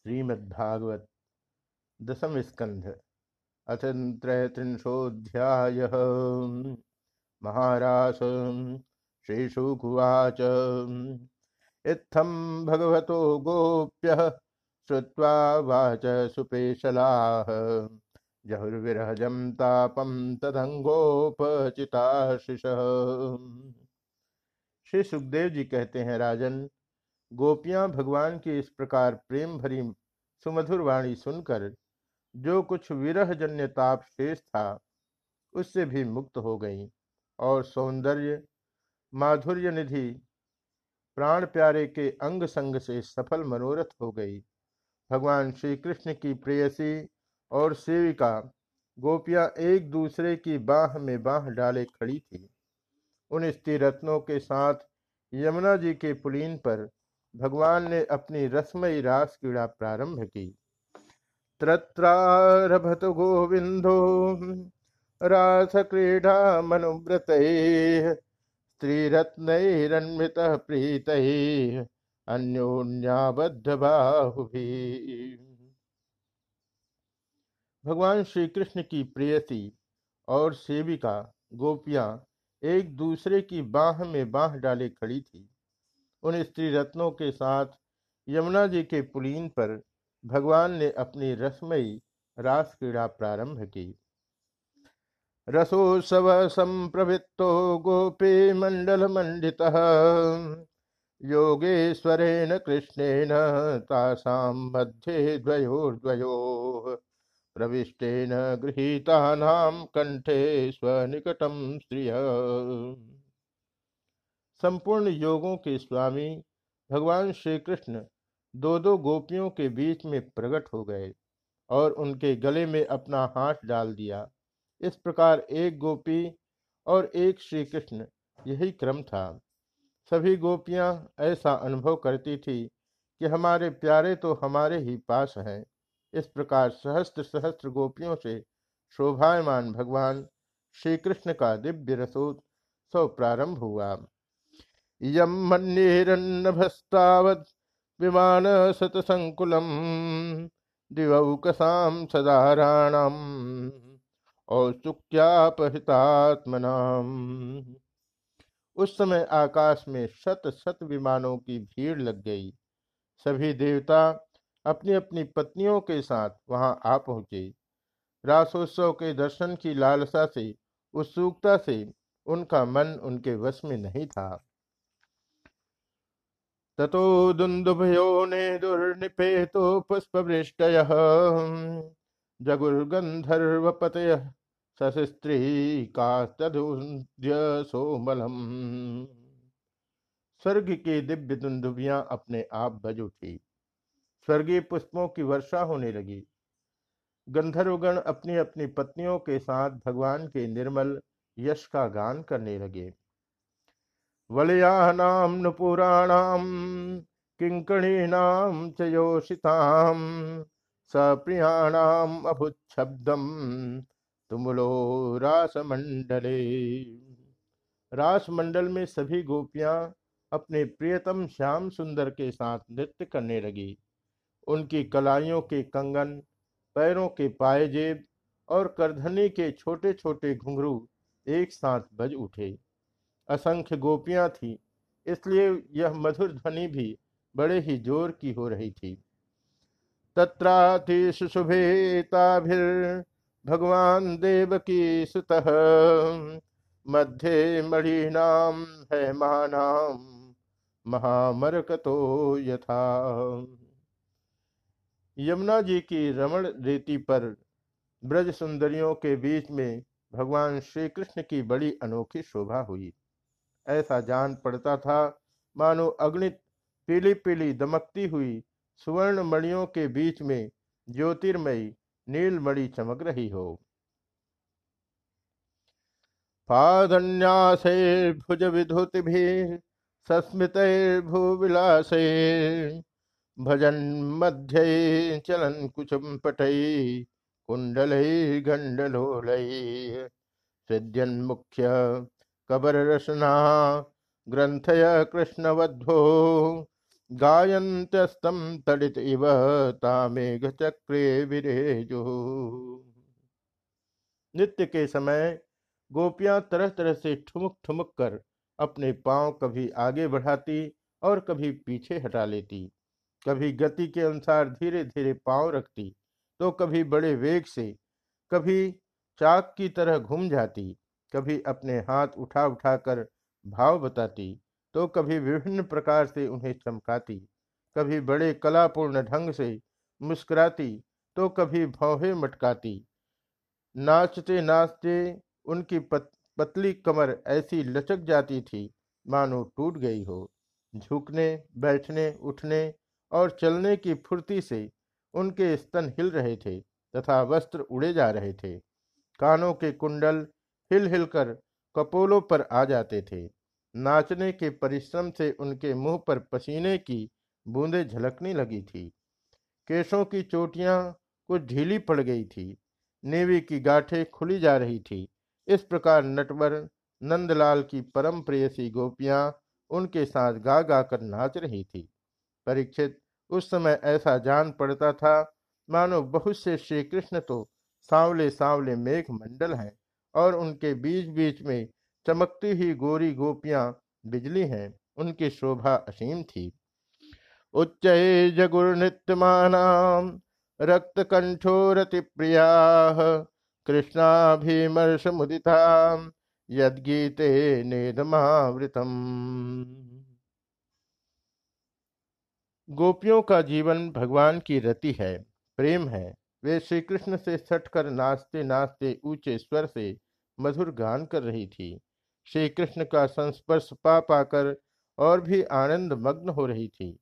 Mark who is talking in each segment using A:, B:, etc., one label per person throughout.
A: श्रीमद्भागवत दशम स्कंध अथ त्रयत्रिंशोऽध्याय महारास श्रीशुकुवाच। इत्थं भगवतो गोप्य श्रुत्वा वाच सुपेशलाः। जहुर्विरहजं तापं तदङ्गोपचिताशिषः। श्री सुखदेव जी कहते हैं, राजन गोपियाँ भगवान की इस प्रकार प्रेम भरी सुमधुर वाणी सुनकर जो कुछ विरह जन्य ताप शेष था, उससे भी मुक्त हो गईं और सौंदर्य माधुर्य निधि प्राण प्यारे के अंग संग से सफल मनोरथ हो गई। भगवान श्री कृष्ण की प्रेयसी और सेविका गोपियाँ एक दूसरे की बाह में बाह डाले खड़ी थी। उन स्त्री रत्नों के साथ यमुना जी के पुलीन पर भगवान ने अपनी रसमयी रास क्रीड़ा प्रारंभ की। त्रत्रारभत गोविंदो, रास क्रीड़ा मनोव्रत मनुव्रत स्त्रीरत्नरन्वित प्रीत, अन्योन्याबद्ध बाहु भी भगवान श्री कृष्ण की प्रेयसी और सेविका गोपियाँ एक दूसरे की बाह में बाह डाले खड़ी थी। उन स्त्री रत्नों के साथ यमुना जी के पुलीन पर भगवान ने अपनी रसमयी रास क्रीड़ा प्रारंभ की। रसोत्सव संप्रवृत्तो गोपी मंडल मंडित, योगेश्वरेण कृष्णेन तासाम मध्ये द्वयोर्द्वयो, प्रविष्टेन गृहीतानां कंठे स्वनिकटम स्त्रिय। संपूर्ण योगों के स्वामी भगवान श्री कृष्ण दो दो गोपियों के बीच में प्रकट हो गए और उनके गले में अपना हाथ डाल दिया। इस प्रकार एक गोपी और एक श्री कृष्ण यही क्रम था। सभी गोपियाँ ऐसा अनुभव करती थी कि हमारे प्यारे तो हमारे ही पास हैं। इस प्रकार सहस्त्र सहस्त्र गोपियों से शोभायमान भगवान श्री कृष्ण का दिव्य रसोत्सव प्रारंभ हुआ। यम मन्येरन्नभस्तावत् विमान शतसङ्कुलम् दिवौकसां सदाराणाम् औत्सुक्यापहृतात्मनाम्। उस समय आकाश में शत शत विमानों की भीड़ लग गई। सभी देवता अपनी अपनी पत्नियों के साथ वहाँ आ पहुँचे। रासोत्सव के दर्शन की लालसा से, उत्सुकता से उनका मन उनके वश में नहीं था। ततो दुन्दुभयो ने दुर्निपेतो पुष्पवृष्टयः। जगुर्गन्धर्वपतयः सस्त्री कास्तुद्य सोमलम। स्वर्ग की दिव्य दुंदुबियाँ अपने आप बज उठी। स्वर्गीय पुष्पों की वर्षा होने लगी। गंधर्वगण अपनी अपनी पत्नियों के साथ भगवान के निर्मल यश का गान करने लगे। वलयानां नुपुराणां, किङ्कणीनां च योषितां सप्रियाणाम् अभुच्छब्दं तुमुलो रासमंडले रासमंडल में सभी गोपियाँ अपने प्रियतम श्याम सुंदर के साथ नृत्य करने लगी। उनकी कलाइयों के कंगन, पैरों के पायजेब और करधनी के छोटे छोटे घुंघरू एक साथ बज उठे। असंख्य गोपियाँ थी। इसलिए यह मधुर ध्वनि भी बड़े ही ज़ोर की हो रही थी। तत्रातिशुभेताभिर भगवान देव की सुत, मध्य मणिनाम है महानाम महामरकतो यथा। यमुना जी की रमण रेती पर ब्रज सुंदरियों के बीच में भगवान श्री कृष्ण की बड़ी अनोखी शोभा हुई। ऐसा जान पड़ता था। मानो अग्नित पीली पीली दमकती हुई सुवर्ण मणियों के बीच में ज्योतिर्मयी नील मणि चमक रही हो। पादन्यासे भुज विधुति भी भूविलासे भजन मध्य चलन कुचम पटई कुंडल गंडलोलय सृजन मुख्य कबर रसना ग्रंथय कृष्णवध्वो गायंत्यस्तम तड़ित इव तामेघ चक्रे विरेजु। नृत्य के समय गोपियाँ तरह तरह से ठुमुक ठुमुक कर अपने पाँव कभी आगे बढ़ाती और कभी पीछे हटा लेती। कभी गति के अनुसार धीरे धीरे पाँव रखती तो कभी बड़े वेग से, कभी चाक की तरह घूम जाती। कभी अपने हाथ उठा उठाकर भाव बताती तो कभी विभिन्न प्रकार से उन्हें चमकाती कभी बड़े कलापूर्ण ढंग से मुस्कुराती तो कभी भौहे मटकाती। नाचते नाचते उनकी पत, पतली कमर ऐसी लचक जाती थी मानो टूट गई हो। झुकने बैठने उठने और चलने की फुर्ती से उनके स्तन हिल रहे थे तथा वस्त्र उड़े जा रहे थे। कानों के कुंडल हिल हिलकर कपोलों पर आ जाते थे। नाचने के परिश्रम से उनके मुँह पर पसीने की बूंदें झलकने लगी थी। केशों की चोटियाँ कुछ ढीली पड़ गई थी। नेवी की गाठें खुली जा रही थी। इस प्रकार नटवर, नंदलाल की परम प्रेयसी गोपियाँ उनके साथ गा गा कर नाच रही थी। परीक्षित, उस समय ऐसा जान पड़ता था, मानो बहुत से श्री कृष्ण तो सांवले सांवले मेघ मंडल हैं। और उनके बीच बीच में चमकती ही गोरी गोपियाँ बिजली हैं, उनकी शोभा असीम थी। उच्च जगुर नृत्यमानाम रक्त कंठोरति प्रिया कृष्णाभिमर्श मुदिता यदगीते नेदमावृतम। गोपियों का जीवन भगवान की रति है, प्रेम है। वे श्री कृष्ण से सटकर नाचते नाचते ऊँचे स्वर से मधुर गान कर रही थी। श्री कृष्ण का संस्पर्श पा पाकर और भी आनंद मग्न हो रही थी।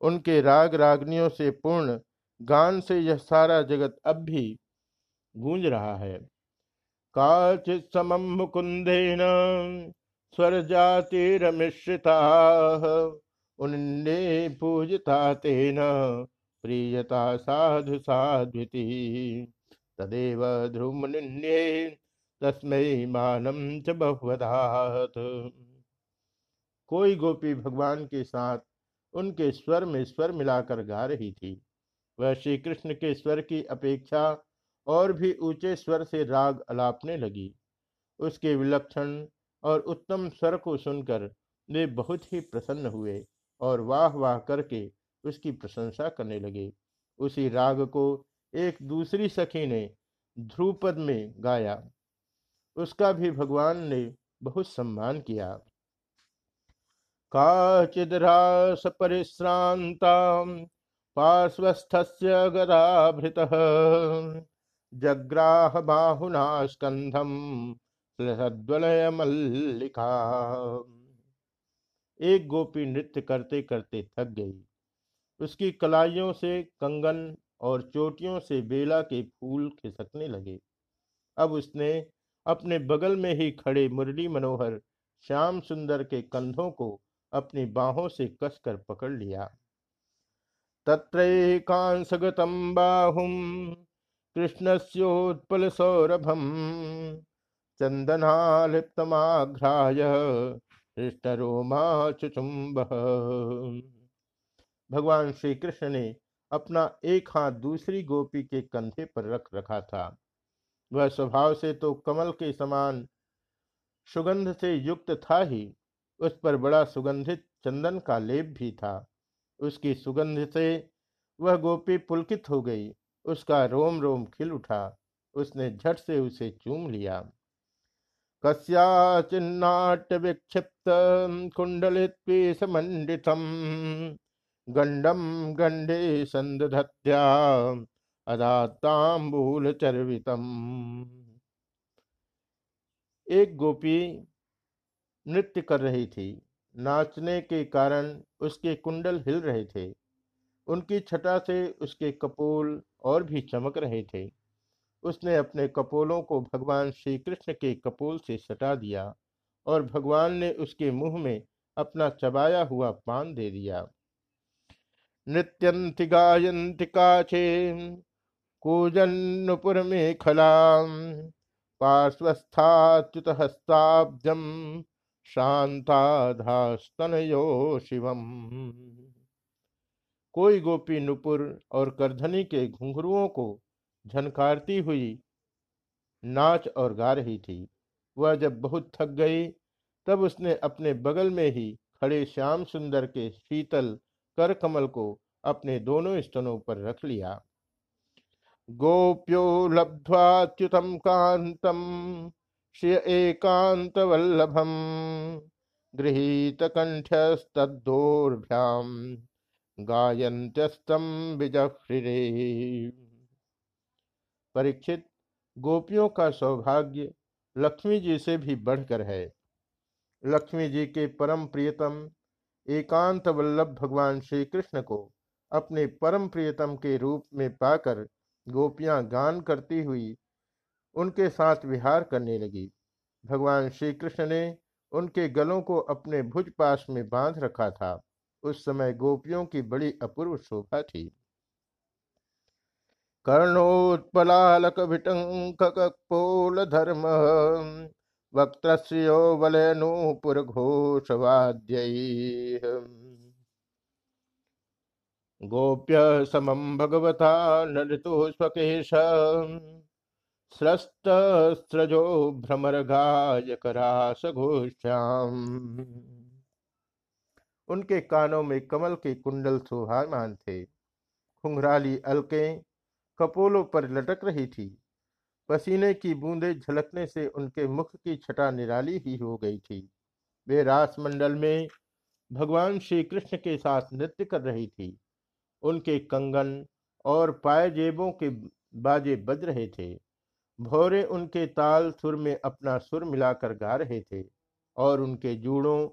A: उनके राग रागनियों से पूर्ण गान से यह सारा जगत अब भी गूंज रहा है। काचित समम मुकुंदेन स्वर जातिरमिश्रिता उन्ने पूजता तेन प्रियता साधु साध्विति। तदेव ध्रुवनिन्ये तस्मय मानम च बहुवधात कोई गोपी भगवान के साथ उनके स्वर में स्वर मिलाकर गा रही थी। वह श्री कृष्ण के स्वर की अपेक्षा और भी ऊँचे स्वर से राग अलापने लगी। उसके विलक्षण और उत्तम स्वर को सुनकर वे बहुत ही प्रसन्न हुए और वाह वाह करके उसकी प्रशंसा करने लगे। उसी राग को एक दूसरी सखी ने ध्रुपद में गाया। उसका भी भगवान ने बहुत सम्मान किया। काचिद्रास परिश्रांता पार्श्वस्थस्य गदाभृतः। जग्राह बाहुना स्कंधम मल्लिका एक गोपी नृत्य करते करते थक गई। उसकी कलाइयों से कंगन और चोटियों से बेला के फूल खिसकने लगे। अब उसने अपने बगल में ही खड़े मुरली मनोहर श्याम सुंदर के कंधों को अपनी बाहों से कसकर पकड़ लिया। तत्रैकांसगतं बाहुं कृष्णस्योत्पलसौरभं चन्दनालिप्तमाघ्राय हृष्टरोमा चुचुम्ब भगवान श्री कृष्ण ने अपना एक हाथ दूसरी गोपी के कंधे पर रख रखा था। वह स्वभाव से तो कमल के समान सुगंध से युक्त था ही, उस पर बड़ा सुगंधित चंदन का लेप भी था। उसकी सुगंध से वह गोपी पुलकित हो गई, उसका रोम रोम खिल उठा, उसने झट से उसे चूम लिया। कस्याचिन्नाट्य विक्षिप्त कुंडलित्मंडितम गंडम गंडे संदध्या अदातांबूल चर्वितम एक गोपी नृत्य कर रही थी। नाचने के कारण उसके कुंडल हिल रहे थे। उनकी छटा से उसके कपोल और भी चमक रहे थे। उसने अपने कपोलों को भगवान श्री कृष्ण के कपोल से सटा दिया और भगवान ने उसके मुँह में अपना चबाया हुआ पान दे दिया। नृत्यंति गायंति काचे कूजन्नुपुर में खलाम पार्श्वस्थाच्युत हस्ताब्जम शांताधास्तनयो शिवम। कोई गोपी नुपुर और करधनी के घुंघरुओं को झनकारती हुई नाच और गा रही थी। वह जब बहुत थक गई, तब उसने अपने बगल में ही खड़े श्याम सुंदर के शीतल कर कमल को अपने दोनों स्तनों पर रख लिया। गोप्यो लब्ध्वाच्युतम कांतम श्रिय एकांत वल्लभम गृहीत कंठस्तोर्भ्याम गायंत्यस्तम बिजफ्रिरे परीक्षित, गोपियों का सौभाग्य लक्ष्मी जी से भी बढ़कर है। लक्ष्मी जी के परम प्रियतम एकांत वल्लभ भगवान श्री कृष्ण को अपने परम प्रियतम के रूप में पाकर गोपियाँ गान करती हुई उनके साथ विहार करने लगी। भगवान श्री कृष्ण ने उनके गलों को अपने भुज पास में बाँध रखा था। उस समय गोपियों की बड़ी अपूर्व शोभा थी। कर्णोत्पलालक विटंकोल धर्म वक्तश्रियो वलयनूपुर घोषवाद्य गोप्य समम भगवता नृतु स्वकेश स्रस्तस्रजो भ्रमरगायकरासघोष्याम। उनके कानों में कमल के कुंडल शोभामान थे। खुंघराली अलके कपोलों पर लटक रही थी। पसीने की बूंदें झलकने से उनके मुख की छटा निराली ही हो गई थी। वे रासमंडल में भगवान श्री कृष्ण के साथ नृत्य कर रही थी। उनके कंगन और पायजेबों के बाजे बज रहे थे। भोरे उनके ताल सुर में अपना सुर मिलाकर गा रहे थे और उनके जूड़ों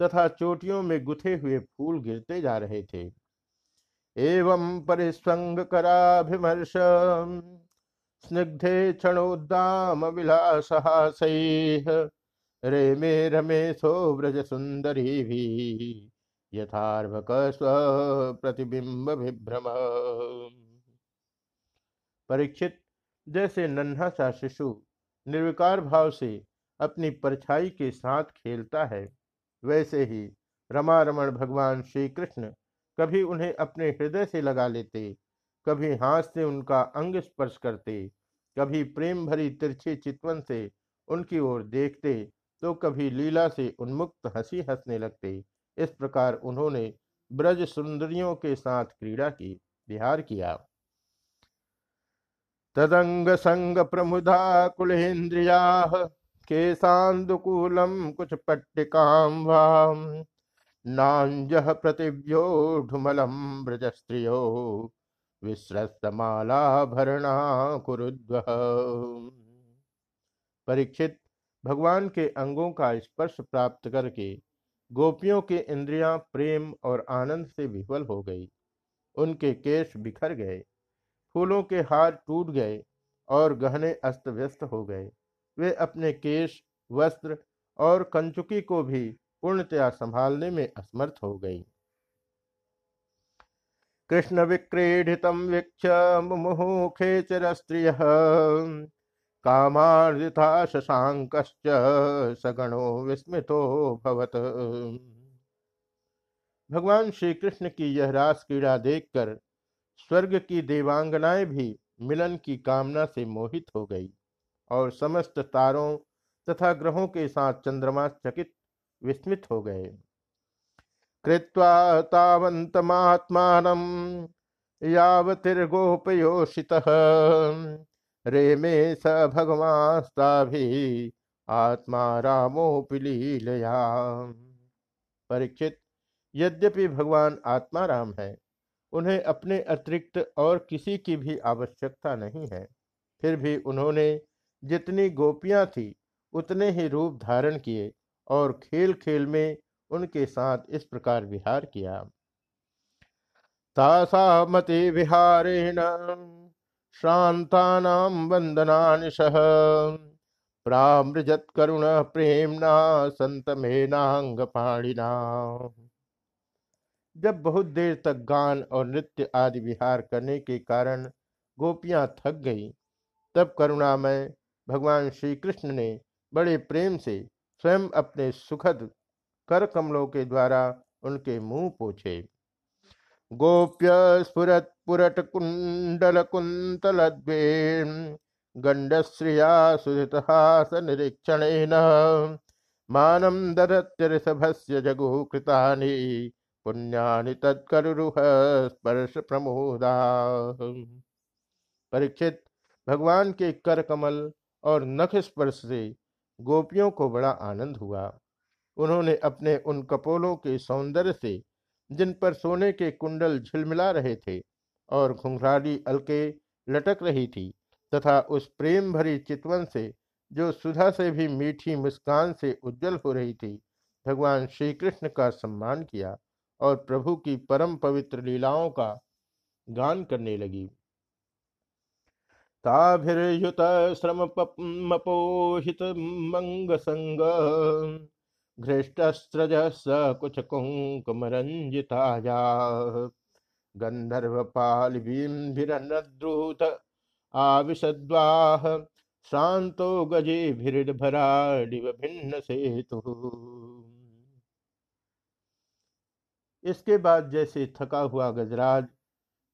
A: तथा चोटियों में गुथे हुए फूल गिरते जा रहे थे। एवं परिस्वंग कराभिमर्श स्निग्धे क्षणोद्दाम विलासहास रे मे रमेशो व्रज सुंदरी भी यथार्भक स्व प्रतिबिंब विभ्रम परीक्षित, जैसे नन्हा सा शिशु निर्विकार भाव से अपनी परछाई के साथ खेलता है, वैसे ही रमारमण भगवान श्री कृष्ण कभी उन्हें अपने हृदय से लगा लेते कभी हाथ से उनका अंग स्पर्श करते, कभी प्रेम भरी तिरछी चितवन से उनकी ओर देखते तो कभी लीला से उन्मुक्त हँसी हंसने लगते। इस प्रकार उन्होंने ब्रज सुंदरियों के साथ क्रीड़ा की, विहार किया। तदंग संग प्रमुदा कुलेन्द्रिया केशान्दुकूलम कुछ पट्टिकाम वाम नांज प्रतिव्योढुमलम ब्रज स्त्रियो विश्रस्तमालाभरणा कुरुद्व परीक्षित, भगवान के अंगों का स्पर्श प्राप्त करके गोपियों के इंद्रियाँ प्रेम और आनंद से विफल हो गई। उनके केश बिखर गए, फूलों के हार टूट गए और गहने अस्त व्यस्त हो गए। वे अपने केश, वस्त्र और कंचुकी को भी पूर्णतया संभालने में असमर्थ हो गई। कृष्ण विक्रीडित वीक्ष मुमुखे चिस्त्रिय कामार्जिता शशांक सगणो विस्मितो भवत। भगवान श्री कृष्ण की यह रास क्रीड़ा देखकर स्वर्ग की देवांगनाएँ भी मिलन की कामना से मोहित हो गई और समस्त तारों तथा ग्रहों के साथ चंद्रमा चकित विस्मित हो गए। कृत्वा तावंतमात्मान यावतिर्गोपयोषितः। रेमे स भगवास्ता आत्मा रामोपिलीलया परीक्षित, यद्यपि भगवान आत्मा राम है, उन्हें अपने अतिरिक्त और किसी की भी आवश्यकता नहीं है। फिर भी उन्होंने जितनी गोपियाँ थी, उतने ही रूप धारण किए और खेल खेल में उनके साथ इस प्रकार विहार किया। तासा मति विहारेण श्रांतानाम वंदना सह। प्रामृजत करुण प्रेमना संतमेनांग पाणिना। जब बहुत देर तक गान और नृत्य आदि विहार करने के कारण गोपियाँ थक गई, तब करुणामय भगवान श्री कृष्ण ने बड़े प्रेम से स्वयं अपने सुखद कर कमलों के द्वारा उनके मुँह पोछे। गोप्य स्फुरत पुरट कुंडल कुंतल गंडश्रिया सुहृतहास निरीक्षण मानम ददत्यऋषभस्य जगु कृतानि, पुण्यानि तत्करुह स्पर्श प्रमोदा। परीक्षित, भगवान के कर कमल और नख स्पर्श से गोपियों को बड़ा आनंद हुआ। उन्होंने अपने उन कपोलों के सौंदर्य से, जिन पर सोने के कुंडल झिलमिला रहे थे और घुंघराली अलके लटक रही थी, तथा उस प्रेम भरी चितवन से, जो सुधा से भी मीठी मुस्कान से उज्जवल हो रही थी, भगवान श्री कृष्ण का सम्मान किया और प्रभु की परम पवित्र लीलाओं का गान करने लगी। ताभिर्युत श्रमपोहित मंग संग घृष्टस्रज स कुछ कुंकुमरंजिताया गंधर्वपालिभिरद्रुत आविशद्वाह शांतो गजे भिड़भराडिव भिन्न सेतु इसके बाद जैसे थका हुआ गजराज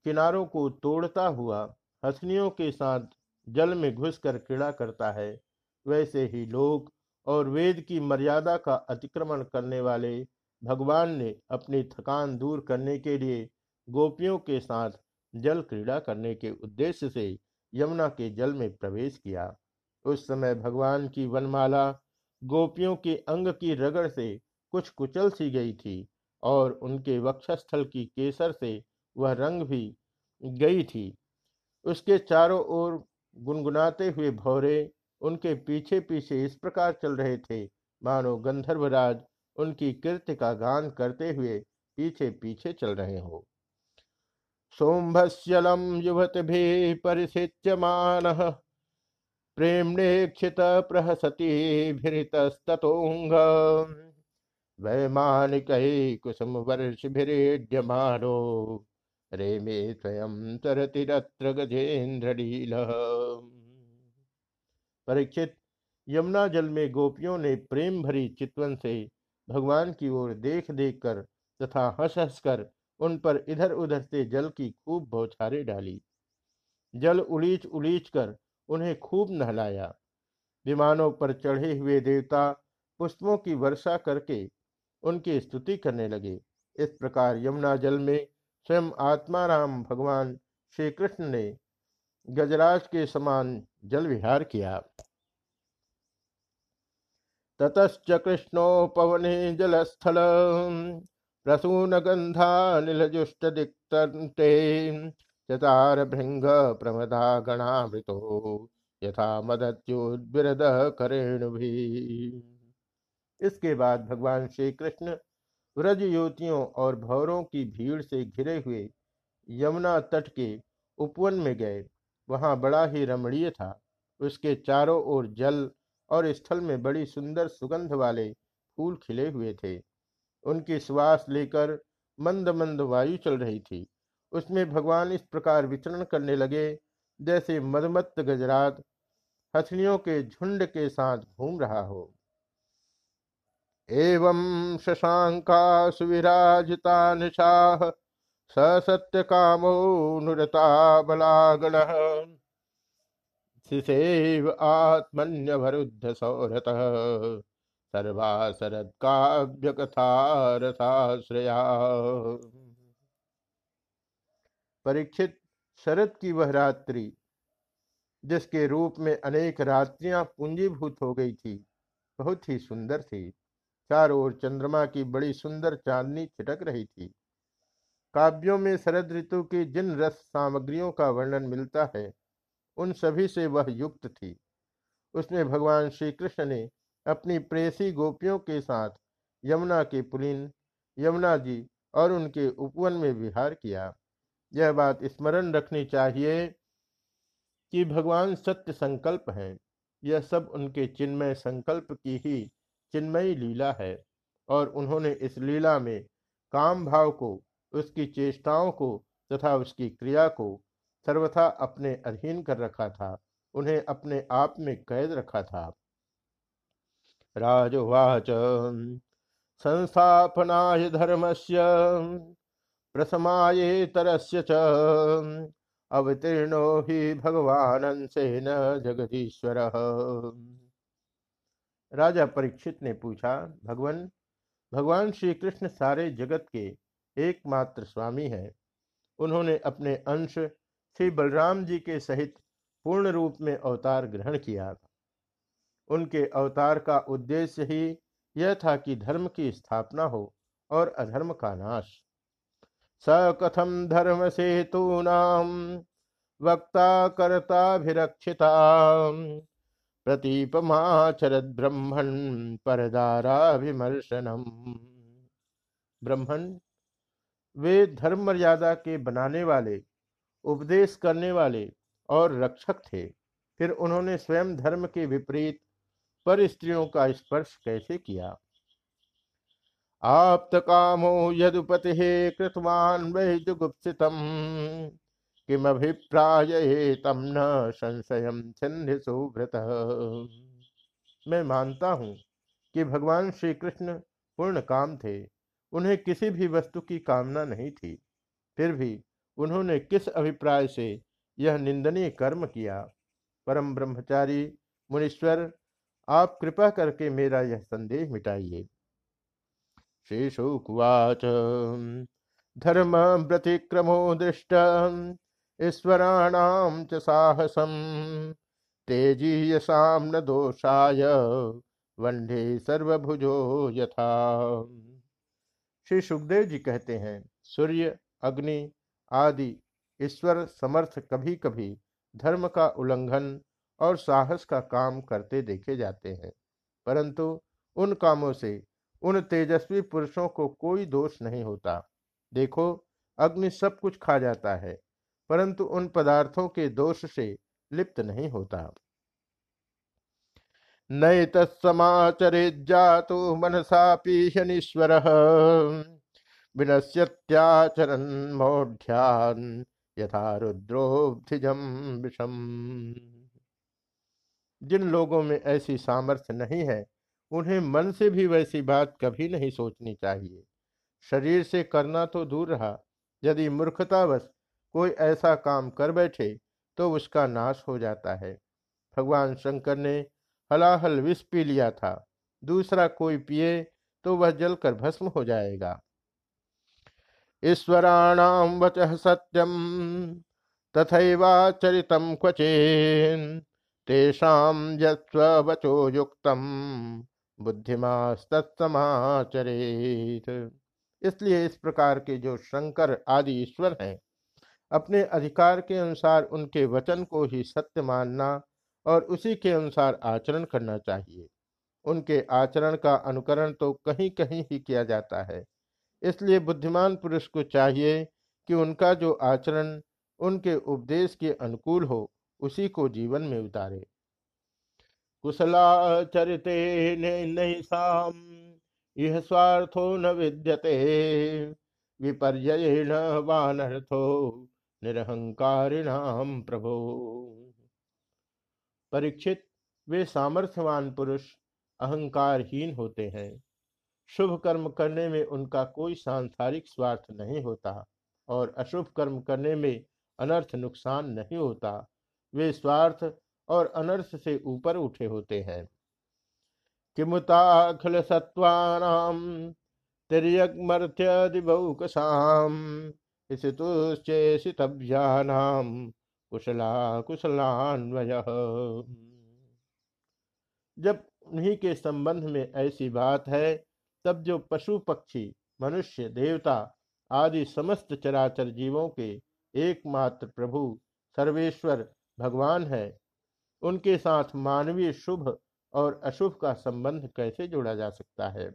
A: किनारों को तोड़ता हुआ हसनियों के साथ जल में घुसकर क्रीड़ा करता है, वैसे ही लोग और वेद की मर्यादा का अतिक्रमण करने वाले भगवान ने अपनी थकान दूर करने के लिए गोपियों के साथ जल क्रीड़ा करने के उद्देश्य से यमुना के जल में प्रवेश किया। उस समय भगवान की वनमाला गोपियों के अंग की रगड़ से कुछ कुचल सी गई थी और उनके वक्षस्थल की केसर से वह रंग भी गई थी। उसके चारों ओर गुनगुनाते हुए भौरे उनके पीछे पीछे इस प्रकार चल रहे थे। मानो गंधर्वराज उनकी कीर्ति का गान करते हुए पीछे पीछे चल रहे हो। सोम्भस्यलम युवत भी परिसिच्यमान प्रेमणेक्षित प्रहसती भितस्तोंग वैमानिक कुसुम वर्ष भिरेड्यमानो रेमे स्वयं तरतिरत्र गजेन्द्रलील परीक्षित यमुना जल में गोपियों ने प्रेम भरी चितवन से भगवान की ओर देख देख कर तथा हंस हंस कर उन पर इधर उधर से जल की खूब बौछारें डाली। जल उलीच उलीच कर उन्हें खूब नहलाया। विमानों पर चढ़े हुए देवता पुष्पों की वर्षा करके उनकी स्तुति करने लगे। इस प्रकार यमुना जल में स्वयं आत्माराम भगवान श्री कृष्ण ने गजराज के समान जल विहार किया। ततश्च कृष्णोपवने जलस्थल, प्रसून गंधा नीलजुष्ट दिक्तन्ते, चतार भृंग प्रमदा गणामृतो, यथा मदत्युद्विरद करेण भी इसके बाद भगवान श्री कृष्ण व्रज युवतियों और भौरों की भीड़ से घिरे हुए यमुना तट के उपवन में गए। वहाँ बड़ा ही रमणीय था। उसके चारों ओर जल और स्थल में बड़ी सुंदर सुगंध वाले फूल खिले हुए थे। उनकी श्वास लेकर मंद मंद वायु चल रही थी। उसमें भगवान इस प्रकार विचरण करने लगे, जैसे मदमत्त गजरात हथनियों के झुंड के साथ घूम रहा हो। एवं शशांका सुविराजिता निशाह सत्य कामो नुरता बलागण शिशेव आत्मन्यवरुद्ध सौरत सर्वा शरद काव्य कथा रसाश्रया परीक्षित शरद की वह रात्रि, जिसके रूप में अनेक रात्रियाँ पूंजीभूत हो गई थी, बहुत ही सुंदर थी। चारों ओर चंद्रमा की बड़ी सुंदर चांदनी छिटक रही थी। काव्यों में शरद ऋतु की जिन रस सामग्रियों का वर्णन मिलता है, उन सभी से वह युक्त थी। उसमें भगवान श्री कृष्ण ने अपनी प्रेसी गोपियों के साथ यमुना के पुलिन, यमुना जी और उनके उपवन में विहार किया। यह बात स्मरण रखनी चाहिए कि भगवान सत्य संकल्प हैं। यह सब उनके चिन्मय संकल्प की ही चिन्मयी लीला है और उन्होंने इस लीला में काम भाव को उसकी चेष्टाओं को तथा उसकी क्रिया को सर्वथा अपने अधीन कर रखा था, उन्हें अपने आप में कैद रखा था। राजवाच, संस्थापनाय धर्मस्य, प्रसमाये तरस्य च, अवतीर्णो ही भगवान सेन जगदीश्वर। राजा परीक्षित ने पूछा, भगवान भगवान श्री कृष्ण सारे जगत के एकमात्र स्वामी हैं। उन्होंने अपने अंश श्री बलराम जी के सहित पूर्ण रूप में अवतार ग्रहण किया। उनके अवतार का उद्देश्य ही यह था कि धर्म की स्थापना हो और अधर्म का नाश। स कथम धर्म सेतूनाम वक्ता कर्ताभिरक्षिता प्रतीपमाचरद ब्रह्मण परदाराभिमर्शनम ब्रह्मण वे धर्म मर्यादा के बनाने वाले, उपदेश करने वाले और रक्षक थे। फिर उन्होंने स्वयं धर्म के विपरीत पर स्त्रियों का स्पर्श कैसे किया? आप कामो यदुपति कृतवान वै जुगुप्सितम किमभिप्राय तम न संशय छंद सुव्रत मैं मानता हूँ कि भगवान श्री कृष्ण पूर्ण काम थे। उन्हें किसी भी वस्तु की कामना नहीं थी। फिर भी उन्होंने किस अभिप्राय से यह निंदनीय कर्म किया? परम ब्रह्मचारी, मुनीश्वर, आप कृपा करके मेरा यह संदेह मिटाइए। श्रीशुकुवाच। धर्म व्यतिक्रमो दृष्ट ईश्वराणाम च साहसम तेजीयसाम न दोषाय, वंडे सर्वभुजो यथा। श्री सुखदेव जी कहते हैं, सूर्य, अग्नि आदि ईश्वर समर्थ कभी कभी धर्म का उल्लंघन और साहस का काम करते देखे जाते हैं, परंतु उन कामों से उन तेजस्वी पुरुषों को कोई दोष नहीं होता। देखो, अग्नि सब कुछ खा जाता है, परंतु उन पदार्थों के दोष से लिप्त नहीं होता। नई तत्समाचरित जातु मनसा पीशनीश्वर। विनश्यत्याचरण मौढ़्यान यथा विषम। जिन लोगों में ऐसी सामर्थ्य नहीं है, उन्हें मन से भी वैसी बात कभी नहीं सोचनी चाहिए। शरीर से करना तो दूर रहा, यदि मूर्खतावश कोई ऐसा काम कर बैठे तो उसका नाश हो जाता है। भगवान शंकर ने हलाहल विष पी लिया था। दूसरा कोई पिए तो वह जलकर भस्म हो जाएगा। ईश्वराणाम वच सत्यम तथैवाचरितम क्वचेन तेषाम यस्वचो युक्तम बुद्धिमास्तमाचरेत इसलिए इस प्रकार के जो शंकर आदि ईश्वर हैं, अपने अधिकार के अनुसार उनके वचन को ही सत्य मानना और उसी के अनुसार आचरण करना चाहिए। उनके आचरण का अनुकरण तो कहीं कहीं ही किया जाता है। इसलिए बुद्धिमान पुरुष को चाहिए कि उनका जो आचरण, उनके उपदेश के अनुकूल हो, उसी को जीवन में उतारे। कुशलाचरिते नैसाम यह स्वार्थो न विद्यते। विपर्यण वानर्थो निरहंकारिणाम प्रभो। परीक्षित, वे सामर्थ्यवान पुरुष, अहंकारहीन होते हैं। शुभ कर्म करने में उनका कोई सांसारिक स्वार्थ नहीं होता और अशुभ कर्म करने में अनर्थ नुकसान नहीं होता। वे स्वार्थ और अनर्थ से ऊपर उठे होते हैं। किमुताखिल सत्वानाम तिर्यमर्थ्यदिबौकसाम इसतुश्चेषितभ्यानाम कुशला कुशलान्वय जब उन्हीं के संबंध में ऐसी बात है, तब जो पशु पक्षी, मनुष्य, देवता आदि समस्त चराचर जीवों के एकमात्र प्रभु, सर्वेश्वर, भगवान है, उनके साथ मानवीय शुभ और अशुभ का संबंध कैसे जोड़ा जा सकता है?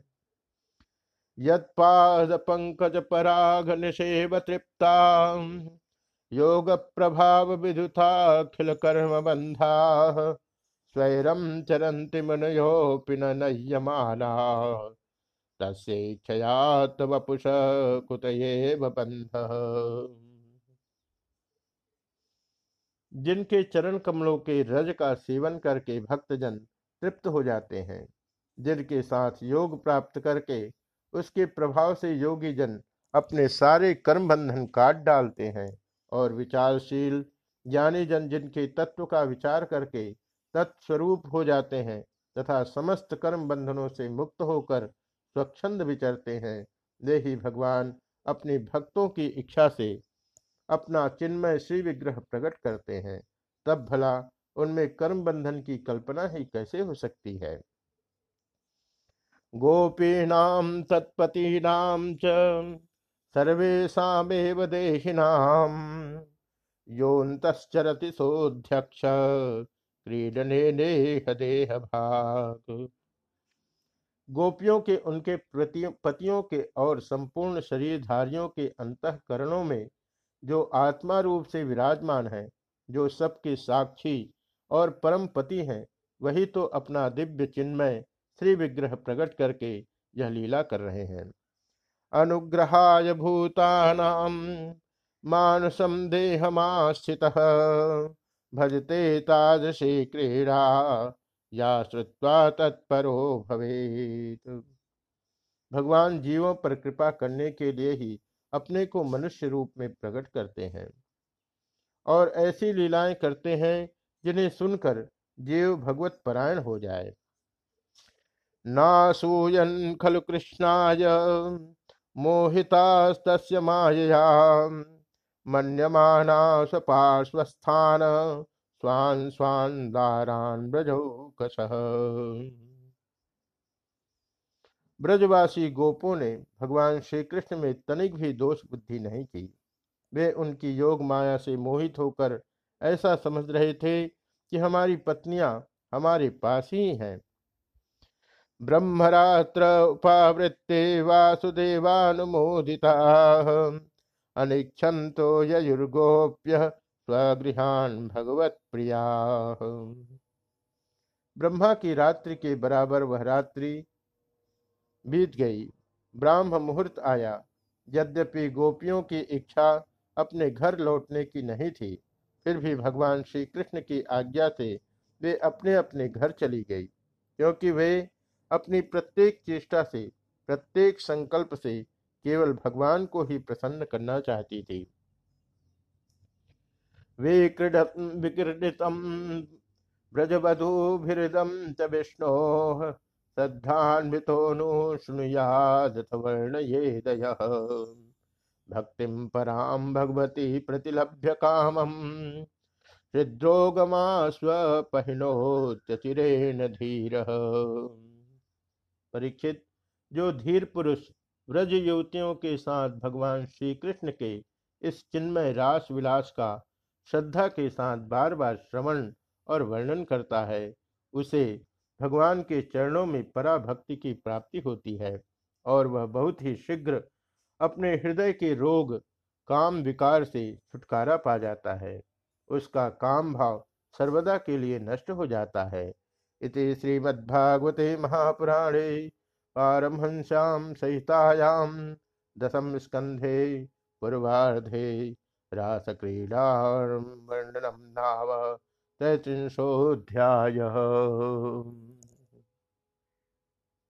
A: यद पंकज पराग निषेव तृप्ता योग प्रभाव विदुताखिल कर्म बंधा स्वैरम चरंति मनयो पिनयमाना तस्ेक्षयात वपुष कुतये बंध जिनके चरण कमलों के रज का सेवन करके भक्तजन तृप्त हो जाते हैं, जिनके साथ योग प्राप्त करके उसके प्रभाव से योगी जन अपने सारे कर्म बंधन काट डालते हैं और विचारशील ज्ञानी जन जिनके तत्व का विचार करके तत्स्वरूप हो जाते हैं तथा समस्त कर्म बंधनों से मुक्त होकर स्वच्छंद विचरते हैं, वे ही भगवान अपने भक्तों की इच्छा से अपना चिन्मय श्री विग्रह प्रकट करते हैं। तब भला उनमें कर्म बंधन की कल्पना ही कैसे हो सकती है? गोपीनाम तत्पतीनाम च। सर्वेशामेव देहिनाम। सोऽध्यक्ष, क्रीडने नेह देह भाग गोपियों के, उनके पतियों के और संपूर्ण शरीरधारियों के अंतकरणों में जो आत्मा रूप से विराजमान है, जो सबके साक्षी और परम पति हैं, वही तो अपना दिव्य चिन्मय श्री विग्रह प्रकट करके यह लीला कर रहे हैं। अनुग्रहाय भूतानाम मानसम देहमास्थित भजते तादृशी क्रीड़ा, या श्रुत्वा तत्परो भवेत। भगवान जीवों पर कृपा करने के लिए ही अपने को मनुष्य रूप में प्रकट करते हैं। और ऐसी लीलाएँ करते हैं, जिन्हें सुनकर जीव भगवत परायण हो जाए। नासूयन खलु कृष्णाय मोहिता मायया। मन्यमाना स्वपार्श्वस्थान स्वान स्वान दारान ब्रजोकसः। ब्रजवासी गोपों ने भगवान श्री कृष्ण में तनिक भी दोष बुद्धि नहीं की। वे उनकी योग माया से मोहित होकर ऐसा समझ रहे थे कि हमारी पत्नियाँ हमारे पास ही हैं। ब्रह्मरात्र उपावृत्ते वासुदेवानुमोदिता। अनिक्षंतो युर्गोप्य स्वगृहान भगवत प्रिया ब्रह्मा की रात्रि के बराबर वह रात्रि बीत गई। ब्राह्म मुहूर्त आया। यद्यपि गोपियों की इच्छा अपने घर लौटने की नहीं थी, फिर भी भगवान श्री कृष्ण की आज्ञा से वे अपने अपने घर चली गई, क्योंकि वे अपनी प्रत्येक चेष्टा से, प्रत्येक संकल्प से केवल भगवान को ही प्रसन्न करना चाहती थी। विक्रीडितम ब्रजवधूभिदम च विष्णो श्रद्धान्वितो वर्ण ये दय भक्ति पराम भगवती प्रतिलभ्य कामम। हृद्रोगमा स्वपहिनोच्चिरेण धीर। परीक्षित जो धीर पुरुष व्रज युवतियों के साथ भगवान श्री कृष्ण के इस चिन्मय रास विलास का श्रद्धा के साथ बार बार श्रवण और वर्णन करता है, उसे भगवान के चरणों में पराभक्ति की प्राप्ति होती है और वह बहुत ही शीघ्र अपने हृदय के रोग, काम विकार से छुटकारा पा जाता है। उसका काम भाव सर्वदा के लिए नष्ट हो जाता है। इति श्रीमद्भागवते महापुराणे पारमहंस्यां सहितायां दशम स्कंधे पूर्वाधे रासक्रीडावर्णनं नाव तैत्रिंशोऽध्यायः